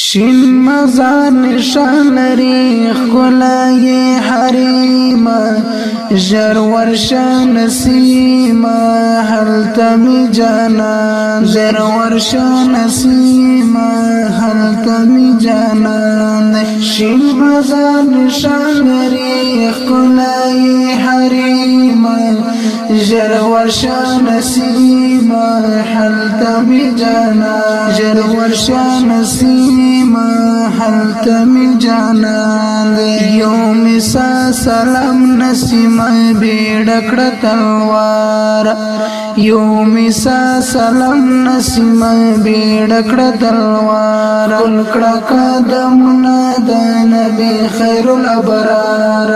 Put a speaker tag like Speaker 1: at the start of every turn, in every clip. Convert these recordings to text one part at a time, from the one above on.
Speaker 1: شین مزار نشان لري خلای حریم جر ورشان نسیما هل تمی جانان. جر ورشان نسیما هل تمی جانان. شین مزار نشان لري خلای حریم جر ورشان نسیما هل تمی جانان. جر ورشان نسیما ما حلت من جانان یو مسا سلام نسیم بیڑکڑ تلوار۔ یو مسا سلام نسیم بیڑکڑ تلوار۔ کلکڑ قدمنا د نبی خیر الابرار.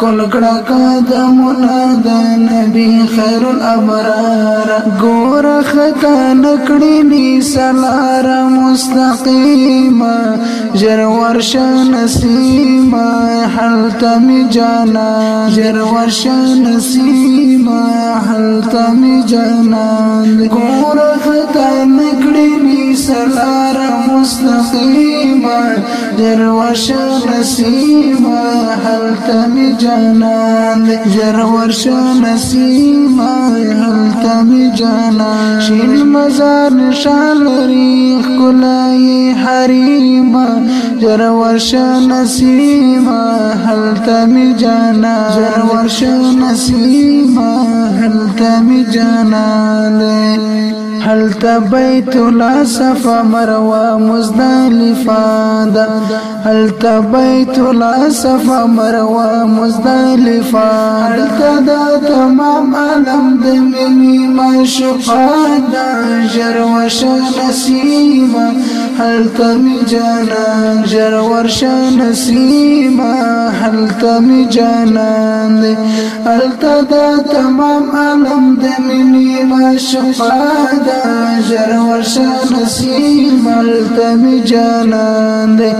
Speaker 1: کلکڑ قدمنا د نبی خیر الابرار. ګور خطا نکړی نی سلار مستقیم. جر ورش نسیما حلت می جانا جر ورش نسیما حلت می جانا ګور خطا سلار مستقیما جروش نسیما حلت می جانان جروش نسیما حلت می جانان شین مزار نشان لري کولای حریما جروش نسیما حلت می جانان جروش نسیما حلت می جانان لے هل بيت لا صفا مروى مزدلفا دا. هل بيت لا صفا مروى مزدلفا هل دا تمام علم دمني ما شقادا جر وشا نسيما هل تمي جانا جر ورشا نسيما هل تمي جانا هل دا تمام علم دمني ما شقادا جر ورشا نسیم التمی جانان دے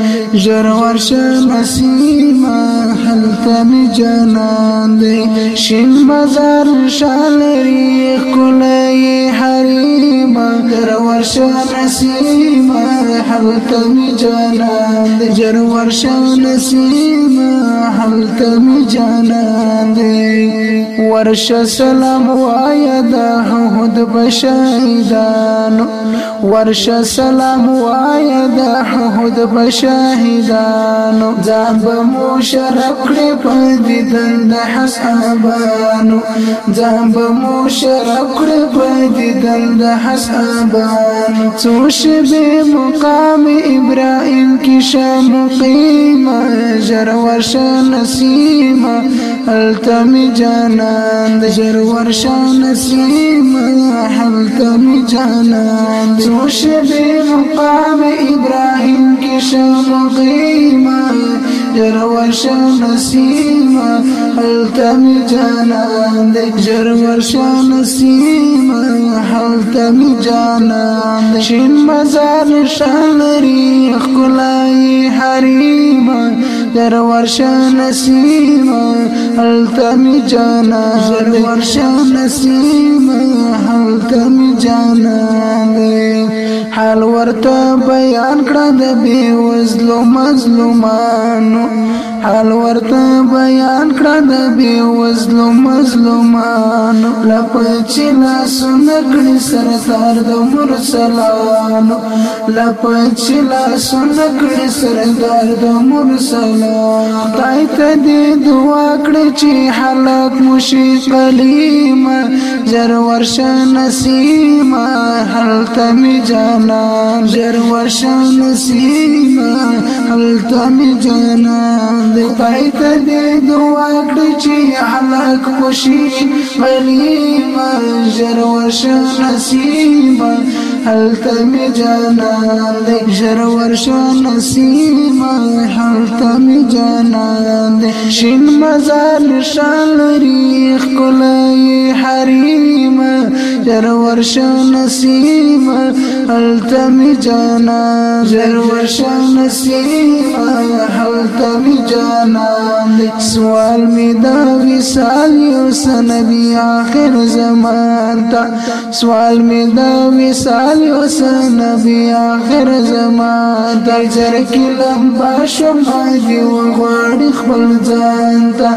Speaker 1: جر ورشا نسیم التمی جانان دے شین مزار شالری جر ورشا نسیم التمی جانان دے جر ورشا نسیم التمی جانان دے ورشا سلام وایدا حد بشاید شهیدانو؟ ورش سلام وایا د حد بشاهدانو ځان به مو شرف کړی په دیدن د حسابانو. ځان به مو شرف کړی په دیدن د حسابانو. څو شبه مقام ابراهيم شام قیمه جر ورش نسیمه التمی جانان جر ورش نسیمه التمی جانان. سوش مقام إبراهيم جر ورش نسیم حلتا می جانان دی جر ورش نسیم حلتا می جانان دی شین مزار شالری خلای حریم در ورش نسیم حلتا می جانان جر ورش نسیم حلتا می جانان دی حال ورته بیان کړه د بي وزلو مظلومانو حال ورته بیان کړه د بي وزلو مظلومانو. لپچې لاسونه کړي سردار د مرسلانو. لپچې لاسونه کړي سردار د مرسلانو. پای ته دې دعا کړې چې حالات مشي قلیمه جر ورشه نسیمه هل تمی جانان. جر ورشه نسیمه هل تمی جانان دې پای ته دې دعا کړې چې حالات مشي قلیمه جر ورشه نسیمه هل تمی جانان دې جر ورشه نسیمه هل تمی جانان دې شین مزار نشان لري خلای حریم جر ورش نصیب التمی جانا. جر ورش نصیب التمی جانا. سوال می دا وصال یو سنبی آخر زمان تا. سوال می دا وصال یو سنبی آخر زمان تا. جر کی لمبا شما دی وغواړي خپل ځان ته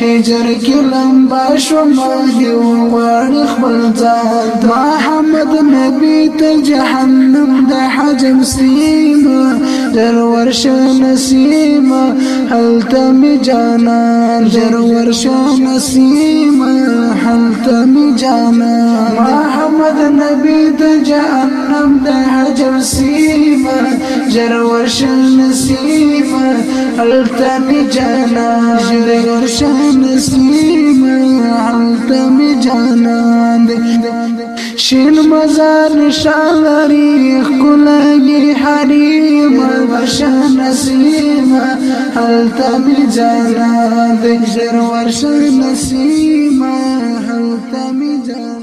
Speaker 1: هجر کی لمبا شما دی وغواړي خپل ځان محمد نبی ته جهنم د حجم سیمه در ورشة نسیمه هل تمی جانان؟ در ورشة نسیمه هل تمی جانان؟ محمد نبی د جهنم د حجر سیمه جر ورشة نسیمه هل تمی جانان؟ در ورشة نسیمه هل تمی جانان؟ شین مزار نشان لري خلګي حريم ورشه نسیمه هل تمی جانان د جر ورشه هل تمی جانان